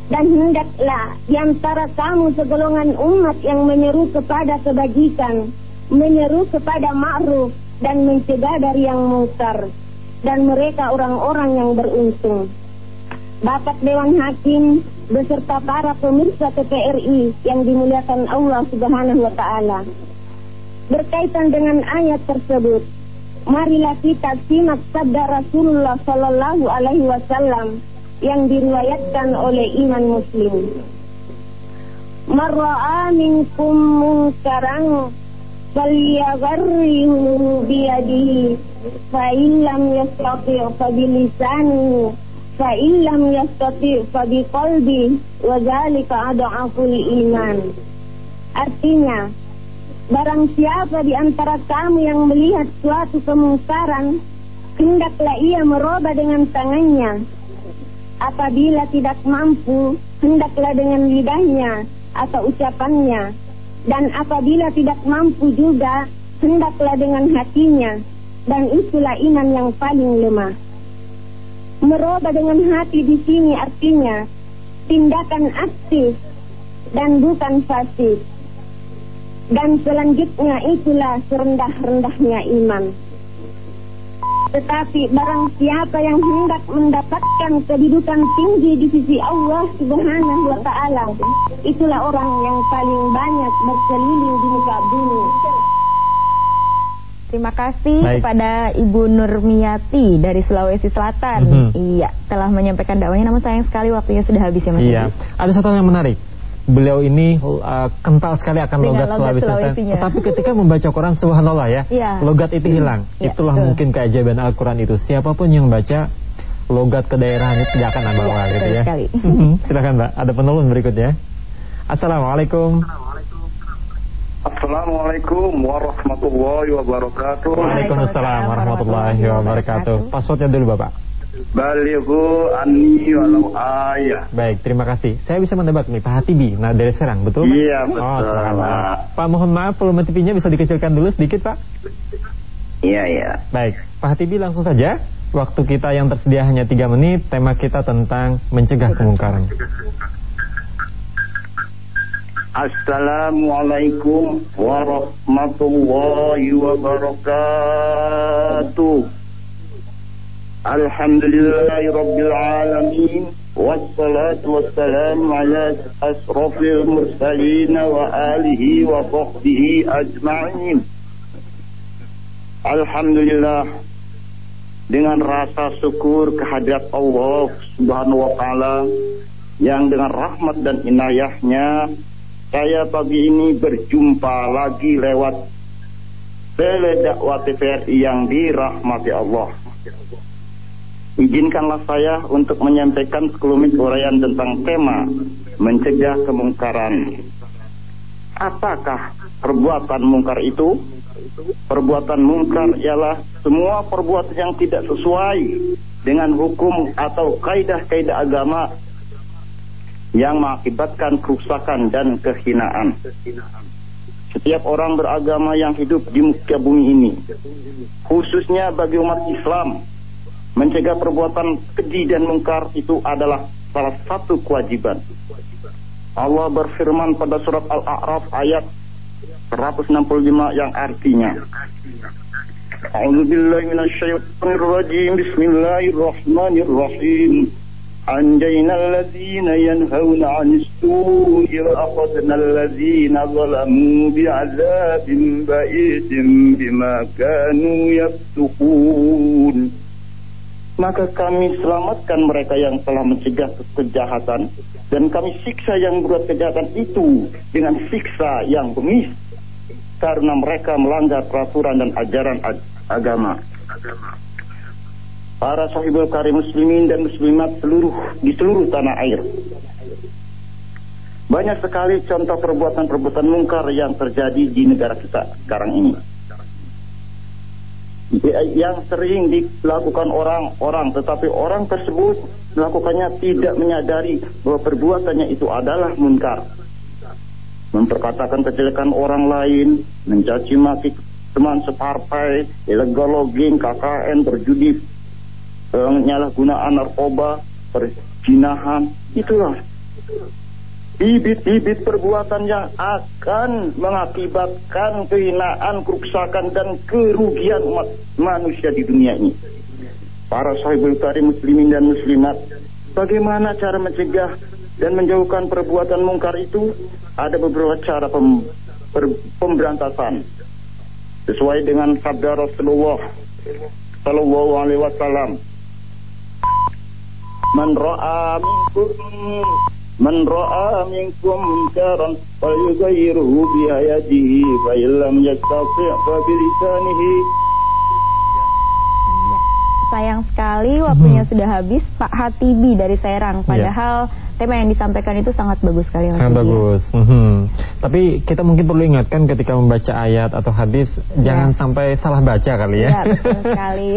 dan hendaklah di antara kamu segolongan umat yang menyeru kepada kebajikan, menyeru kepada ma'ruf dan mencegah dari yang mungkar dan mereka orang-orang yang beruntung. Bapak Dewan Hakim beserta para pemirsa TPRI yang dimuliakan Allah Subhanahu wa taala. Berkaitan dengan ayat tersebut, marilah kita simak sabda Rasulullah sallallahu alaihi wasallam yang diriwayatkan oleh Imam Muslim. Marra'a minkum munkaran falyagharrihu biyadihi fa illam yastati' fa bilisanihi fa illam yastati' fa biqalbi wa dzalika adhaful iman. Artinya, barang siapa di antara kamu yang melihat suatu kemungkaran, hendaklah ia merubah dengan tangannya apabila tidak mampu, hendaklah dengan lidahnya atau ucapannya. Dan apabila tidak mampu juga, hendaklah dengan hatinya. Dan itulah iman yang paling lemah. Merubah dengan hati di sini artinya tindakan aktif dan bukan pasif. Dan selanjutnya itulah serendah-rendahnya iman. Tetapi barang siapa yang hendak mendapatkan kedudukan tinggi di sisi Allah Subhanahu wa taala, itulah orang yang paling banyak berkeliling di muka bumi. Terima kasih Baik. kepada Ibu Nurmiati dari Sulawesi Selatan. Mhm. Iya, telah menyampaikan dakwahnya. Namun sayang sekali waktunya sudah habis ya Mas. Iya. Ada satu hal yang menarik. Beliau ini uh, kental sekali akan Dengan logat logat Sulawesi Selatan. Tetapi ketika membaca Quran subhanallah ya, Iya. logat itu hilang. Iya, Itulah betul. mungkin keajaiban Al-Quran itu. Siapa pun yang baca logat kedaerahannya tidak akan bawa Iya, gitu ya. sekali. Mhm. Silakan Mbak, ada penelpon berikutnya. Assalamualaikum. Assalamualaikum warahmatullahi wabarakatuh. Waalaikumsalam warahmatullahi wabarakatuh. Passwordnya dulu Bapak. Balighu anni walau ayah. Baik, terima kasih. Saya bisa menebak nih Pak Hatibi, nah dari Serang, betul Pak? Iya, Oh, betul, silakan Pak. Pak. Pak, mohon maaf volume TV-nya bisa dikecilkan dulu sedikit Pak. Iya, iya. Baik, Pak Hatibi langsung saja. Waktu kita yang tersedia hanya 3 menit, tema kita tentang mencegah kemungkaran. Assalamualaikum warahmatullahi wabarakatuh. Rabbil alamin. Wassalatu wassalamu ala asrafil mursalin wa alihi wa sahbihi ajma'in. Alhamdulillah dengan rasa syukur kehadirat Allah Subhanahu wa taala yang dengan rahmat dan inayahnya saya pagi ini berjumpa lagi lewat tele dakwah TVRI yang dirahmati Allah. Izinkanlah saya untuk menyampaikan sekelumit uraian tentang tema mencegah kemungkaran. Apakah perbuatan mungkar itu? Perbuatan mungkar ialah semua perbuatan yang tidak sesuai dengan hukum atau kaidah-kaidah agama yang mengakibatkan kerusakan dan kehinaan. Setiap orang beragama yang hidup di muka bumi ini, khususnya bagi umat Islam, mencegah perbuatan keji dan mungkar itu adalah salah satu kewajiban. Allah berfirman pada surat Al-A'raf ayat 165 yang artinya A'udzu billahi minasyaitonir rajim. Bismillahirrahmanirrahim. أنجينا الذين ينهون عن السوء وأخذنا الذين ظلموا بعذاب بئيس بما كانوا يفسقون maka kami selamatkan mereka yang telah mencegah kejahatan dan kami siksa yang berbuat kejahatan itu dengan siksa yang bengis karena mereka melanggar peraturan dan ajaran ag agama. Para sahibul karim muslimin dan muslimat seluruh di seluruh tanah air. Banyak sekali contoh perbuatan-perbuatan mungkar yang terjadi di negara kita sekarang ini yang sering dilakukan orang-orang tetapi orang tersebut melakukannya tidak menyadari bahwa perbuatannya itu adalah munkar. Memperkatakan kejelekan orang lain mencaci maki teman separtai illegal logging KKN berjudi penyalahgunaan narkoba perzinahan itulah bibit-bibit perbuatan yang akan mengakibatkan kehinaan, kerusakan dan kerugian umat manusia di dunia ini. Para sahibul karim muslimin dan muslimat, bagaimana cara mencegah dan menjauhkan perbuatan mungkar itu? Ada beberapa cara pem, per, pemberantasan. Sesuai dengan sabda Rasulullah sallallahu alaihi wasallam. Man ra'a minkum Munkaran falyughayyirhu bi yadihi fa illam yastati' fa bi lisanihi Sayang sekali waktunya hmm. sudah habis Pak Hatibi dari Serang iya. Padahal yeah. tema yang disampaikan itu sangat bagus sekali Sangat Mas bagus hmm. Tapi kita mungkin perlu ingatkan ketika membaca ayat atau hadis yeah. Jangan sampai salah baca kali ya Iya betul sekali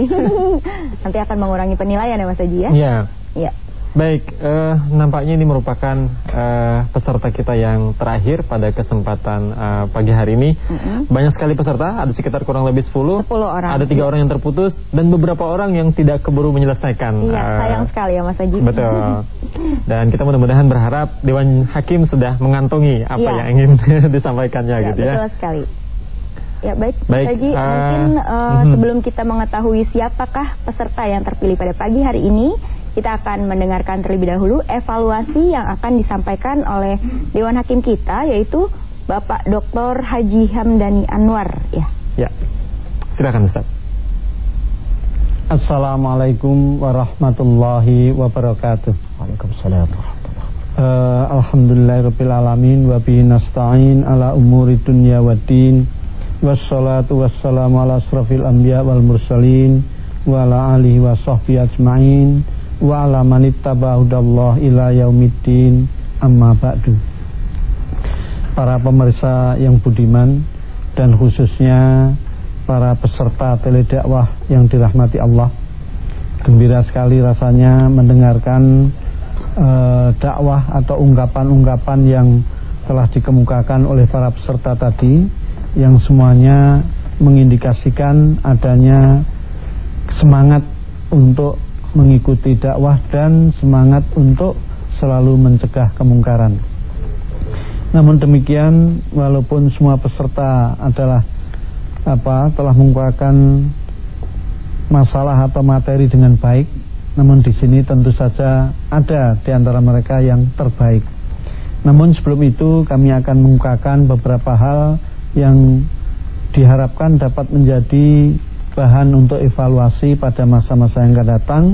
Nanti akan mengurangi penilaian ya Mas Haji ya Iya Iya Baik, uh, nampaknya ini merupakan uh, peserta kita yang terakhir pada kesempatan uh, pagi hari ini. Mm -hmm. Banyak sekali peserta, ada sekitar kurang lebih 10. 10 orang. Ada tiga orang yang terputus dan beberapa orang yang tidak keburu menyelesaikan. Iya, uh, sayang sekali ya Mas Haji. Betul. Dan kita mudah-mudahan berharap Dewan Hakim sudah mengantongi apa ya. yang ingin disampaikannya ya, gitu ya. Betul sekali. Ya baik, baik Haji, uh, mungkin uh, uh -huh. sebelum kita mengetahui siapakah peserta yang terpilih pada pagi hari ini, kita akan mendengarkan terlebih dahulu evaluasi yang akan disampaikan oleh Dewan Hakim kita yaitu Bapak Dr. Haji Hamdani Anwar ya. Ya. Silakan Ustaz. Assalamualaikum warahmatullahi wabarakatuh. Waalaikumsalam uh, Alhamdulillahirabbil alamin wa bihi nasta'in ala umuri dunya waddin. Wassalatu wassalamu ala asrafil anbiya wal mursalin wa ala alihi wa sahbihi ajmain wa ala manittaba'udallah ila yaumiddin. Amma ba'du. Para pemirsa yang budiman dan khususnya para peserta teledakwah yang dirahmati Allah. Gembira sekali rasanya mendengarkan uh, dakwah atau ungkapan-ungkapan yang telah dikemukakan oleh para peserta tadi yang semuanya mengindikasikan adanya semangat untuk mengikuti dakwah dan semangat untuk selalu mencegah kemungkaran. Namun demikian, walaupun semua peserta adalah apa telah mengungkapkan masalah atau materi dengan baik, namun di sini tentu saja ada di antara mereka yang terbaik. Namun sebelum itu kami akan mengungkapkan beberapa hal yang diharapkan dapat menjadi bahan untuk evaluasi pada masa-masa yang akan datang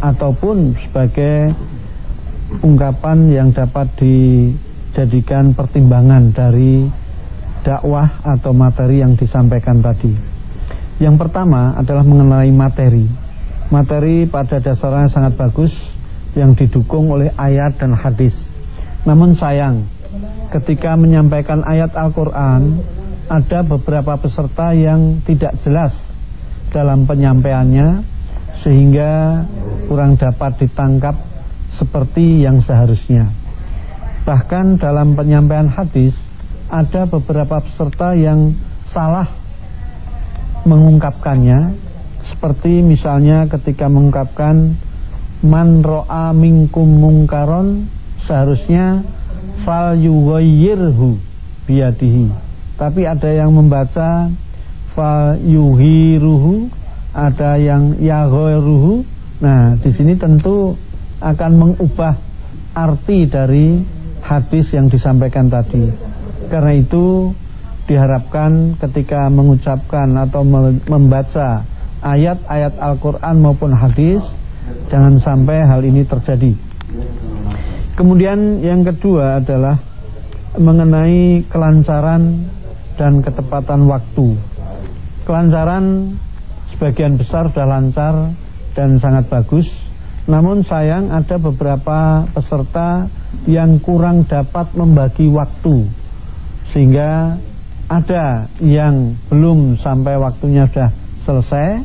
ataupun sebagai ungkapan yang dapat dijadikan pertimbangan dari dakwah atau materi yang disampaikan tadi. Yang pertama adalah mengenai materi. Materi pada dasarnya sangat bagus yang didukung oleh ayat dan hadis. Namun sayang, ketika menyampaikan ayat Al-Qur'an ada beberapa peserta yang tidak jelas dalam penyampaiannya sehingga kurang dapat ditangkap seperti yang seharusnya. Bahkan dalam penyampaian hadis ada beberapa peserta yang salah mengungkapkannya seperti misalnya ketika mengungkapkan man ro'a minkum mungkaron seharusnya fal yughayyirhu biyadihi tapi ada yang membaca fa yuhiruhu ada yang yaghairuhu nah di sini tentu akan mengubah arti dari hadis yang disampaikan tadi. Karena itu diharapkan ketika mengucapkan atau membaca ayat-ayat Al-Quran maupun hadis jangan sampai hal ini terjadi. Kemudian yang kedua adalah mengenai kelancaran dan ketepatan waktu. Kelancaran sebagian besar sudah lancar dan sangat bagus. Namun sayang ada beberapa peserta yang kurang dapat membagi waktu. Sehingga ada yang belum sampai waktunya sudah selesai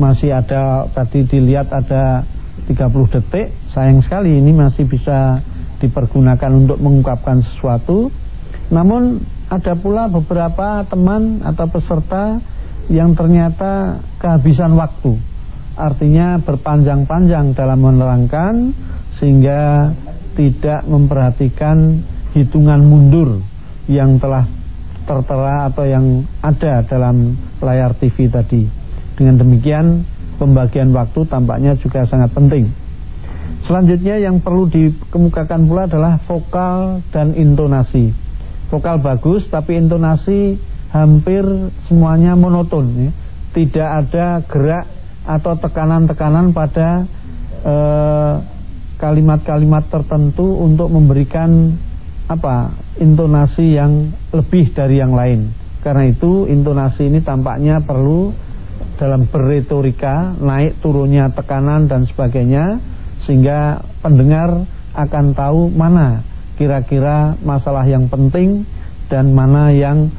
Masih ada tadi dilihat ada 30 detik Sayang sekali ini masih bisa dipergunakan untuk mengungkapkan sesuatu Namun ada pula beberapa teman atau peserta yang ternyata kehabisan waktu Artinya berpanjang-panjang dalam menerangkan Sehingga tidak memperhatikan hitungan mundur yang telah tertera atau yang ada dalam layar TV tadi. Dengan demikian pembagian waktu tampaknya juga sangat penting. Selanjutnya yang perlu dikemukakan pula adalah vokal dan intonasi. Vokal bagus tapi intonasi hampir semuanya monoton ya. Tidak ada gerak atau tekanan-tekanan pada eh, kalimat-kalimat tertentu untuk memberikan apa intonasi yang lebih dari yang lain. Karena itu intonasi ini tampaknya perlu dalam berretorika naik turunnya tekanan dan sebagainya sehingga pendengar akan tahu mana kira-kira masalah yang penting dan mana yang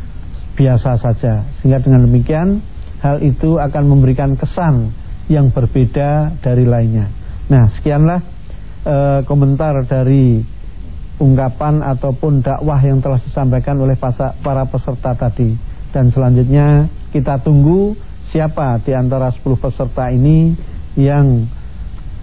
biasa saja. Sehingga dengan demikian hal itu akan memberikan kesan yang berbeda dari lainnya. Nah, sekianlah e, komentar dari ungkapan ataupun dakwah yang telah disampaikan oleh para peserta tadi. Dan selanjutnya kita tunggu siapa di antara 10 peserta ini yang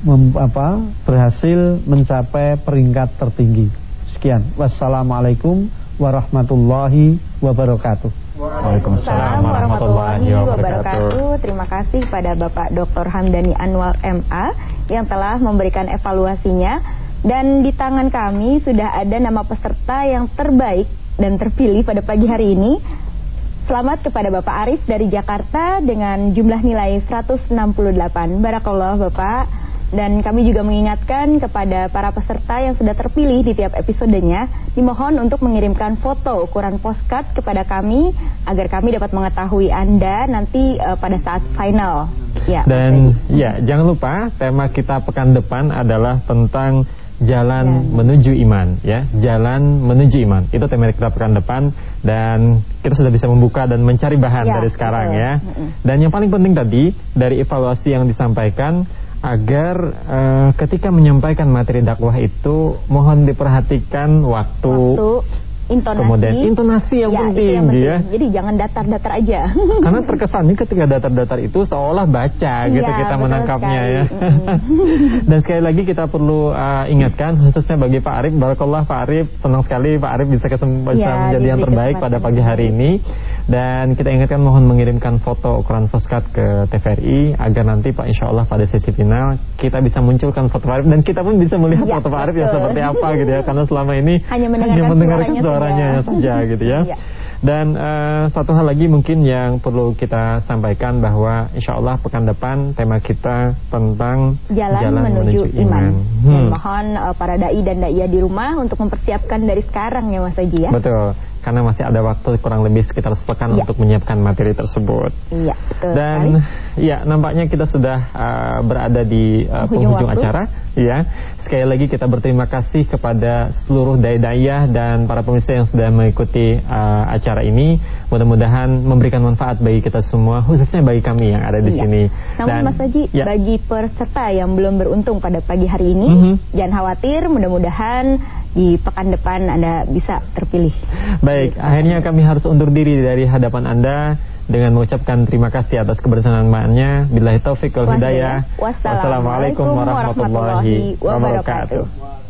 mem, apa, berhasil mencapai peringkat tertinggi. Sekian. Wassalamualaikum warahmatullahi wabarakatuh. Waalaikumsalam warahmatullahi wabarakatuh. Terima kasih kepada Bapak Dr. Hamdani Anwar MA yang telah memberikan evaluasinya dan di tangan kami sudah ada nama peserta yang terbaik dan terpilih pada pagi hari ini. Selamat kepada Bapak Arif dari Jakarta dengan jumlah nilai 168. Barakallah Bapak. Dan kami juga mengingatkan kepada para peserta yang sudah terpilih di tiap episodenya, dimohon untuk mengirimkan foto ukuran postcard kepada kami agar kami dapat mengetahui Anda nanti uh, pada saat final. Ya, Dan ya, jangan lupa tema kita pekan depan adalah tentang jalan ya. menuju iman ya jalan menuju iman itu tema kita pekan depan dan kita sudah bisa membuka dan mencari bahan ya, dari sekarang betul. ya dan yang paling penting tadi dari evaluasi yang disampaikan agar uh, ketika menyampaikan materi dakwah itu mohon diperhatikan waktu, waktu intonasi. Kemudian intonasi yang ya, penting, yang penting. ya. Jadi jangan datar-datar aja. Karena terkesannya ketika datar-datar itu seolah baca gitu ya, kita menangkapnya sekali. ya. Dan sekali lagi kita perlu uh, ingatkan khususnya bagi Pak Arif, barakallah Pak Arif, senang sekali Pak Arif bisa kesempatan bisa ya, menjadi yang terbaik pada pagi hari ini. Dan kita ingatkan mohon mengirimkan foto ukuran postcard ke TVRI agar nanti Pak Insya Allah pada sesi final kita bisa munculkan foto Pak Arif dan kita pun bisa melihat ya, foto Pak Arif yang seperti apa gitu ya. Karena selama ini hanya mendengarkan, hanya mendengarkan suaranya saja gitu ya. Iya. Dan uh, satu hal lagi mungkin yang perlu kita sampaikan bahwa insya Allah pekan depan tema kita tentang jalan, jalan menuju, menuju iman. iman. Hmm. mohon uh, para dai dan dai di rumah untuk mempersiapkan dari sekarang ya Mas Haji ya. Betul karena masih ada waktu kurang lebih sekitar sepekan ya. untuk menyiapkan materi tersebut. Iya, betul. Dan sekali. ya, nampaknya kita sudah uh, berada di uh, penghujung acara, ya. Sekali lagi kita berterima kasih kepada seluruh daya-daya dan para pemirsa yang sudah mengikuti uh, acara ini. Mudah-mudahan memberikan manfaat bagi kita semua, khususnya bagi kami yang ada di iya. sini. Namun dan, Mas Haji, ya. bagi peserta yang belum beruntung pada pagi hari ini, mm -hmm. jangan khawatir, mudah-mudahan di pekan depan Anda bisa terpilih. Baik, akhirnya kami harus undur diri dari hadapan Anda dengan mengucapkan terima kasih atas kebersamaannya. Billahi taufik wal hidayah. Wassalamualaikum warahmatullahi wabarakatuh.